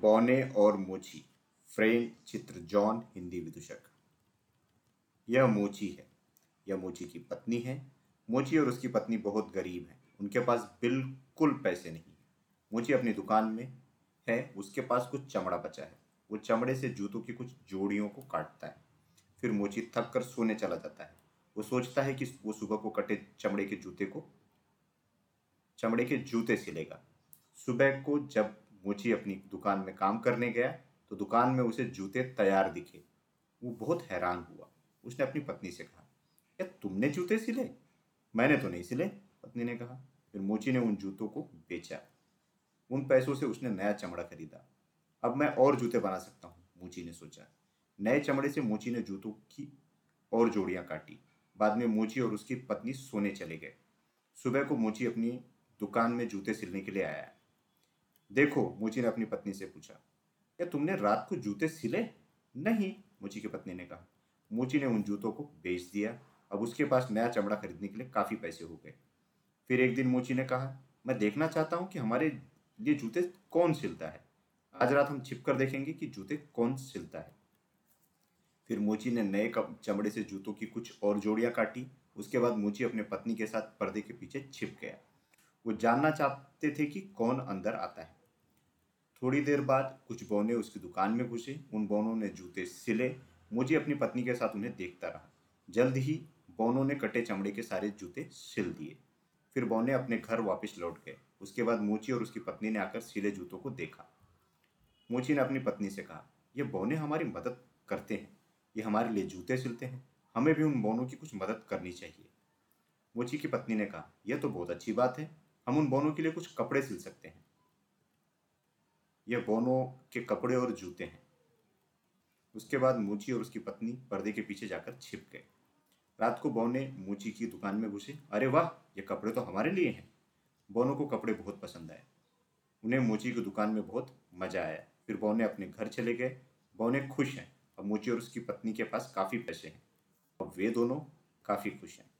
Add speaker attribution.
Speaker 1: बौने और मोची फ्रेंड चित्र जॉन, हिंदी विदूषक। यह मोची है। यह मोची की पत्नी है। मोची और उसकी पत्नी बहुत गरीब हैं। उनके पास बिल्कुल पैसे नहीं मोची अपनी दुकान में है। उसके पास कुछ चमड़ा बचा है। वो चमड़े से जूतों की कुछ जोड़ियों को काटता है। फिर मोची थक कर सोने चला जाता है। वो सोचता है कि वो सुबह को कटे चमड़े के जूते को, चमड़े के जूते सिलेगा। सुबह को जब मोची अपनी दुकान में काम करने गया तो दुकान में उसे जूते तैयार दिखे। वो बहुत हैरान हुआ। उसने अपनी पत्नी से कहा, क्या तुमने जूते सिले? मैंने तो नहीं सिले, पत्नी ने कहा। फिर मोची ने उन जूतों को बेचा। उन पैसों से उसने नया चमड़ा खरीदा। अब मैं और जूते बना सकता हूँ, मोची ने सोचा। नए चमड़े से मोची ने जूतों की और जोड़ियाँ काटी। बाद में मोची और उसकी पत्नी सोने चले गए। सुबह को मोची अपनी दुकान में जूते सिलने के लिए आया। देखो मोची ने अपनी पत्नी से पूछा, क्या तुमने रात को जूते सिले? नहीं मोची की पत्नी ने कहा। मोची ने उन जूतों को बेच दिया। अब उसके पास नया चमड़ा खरीदने के लिए काफ़ी पैसे हो गए। फिर एक दिन मोची ने कहा, मैं देखना चाहता हूँ कि हमारे लिए जूते कौन सिलता है। आज रात हम छिप कर देखेंगे कि जूते कौन सिलता है। फिर मोची ने नए चमड़े से जूतों की कुछ और जोड़ियाँ काटी। उसके बाद मोची अपने पत्नी के साथ पर्दे के पीछे छिप गया। वो जानना चाहते थे कि कौन अंदर आता है। थोड़ी देर बाद कुछ बौने उसकी दुकान में घुसे। उन बौनों ने जूते सिले। मोची अपनी पत्नी के साथ उन्हें देखता रहा। जल्द ही बौनों ने कटे चमड़े के सारे जूते सिल दिए। फिर बौने अपने घर वापस लौट गए। उसके बाद मोची और उसकी पत्नी ने आकर सिले जूतों को देखा। मोची ने अपनी पत्नी से कहा, ये बौने हमारी मदद करते हैं। ये हमारे लिए जूते सिलते हैं। हमें भी उन बोनों की कुछ मदद करनी चाहिए। मोची की पत्नी ने कहा, यह तो बहुत अच्छी बात है। हम उन बोनों के लिए कुछ कपड़े सिल सकते हैं। यह बोनों के कपड़े और जूते हैं। उसके बाद मूची और उसकी पत्नी पर्दे के पीछे जाकर छिप गए। रात को बौने मूची की दुकान में घुसे। अरे वाह, ये कपड़े तो हमारे लिए हैं। बोनों को कपड़े बहुत पसंद आए। उन्हें मोची की दुकान में बहुत मज़ा आया। फिर बौने अपने घर चले गए। बौने खुश हैं। अब मोची और उसकी पत्नी के पास काफ़ी पैसे हैं। अब वे दोनों काफ़ी खुश हैं।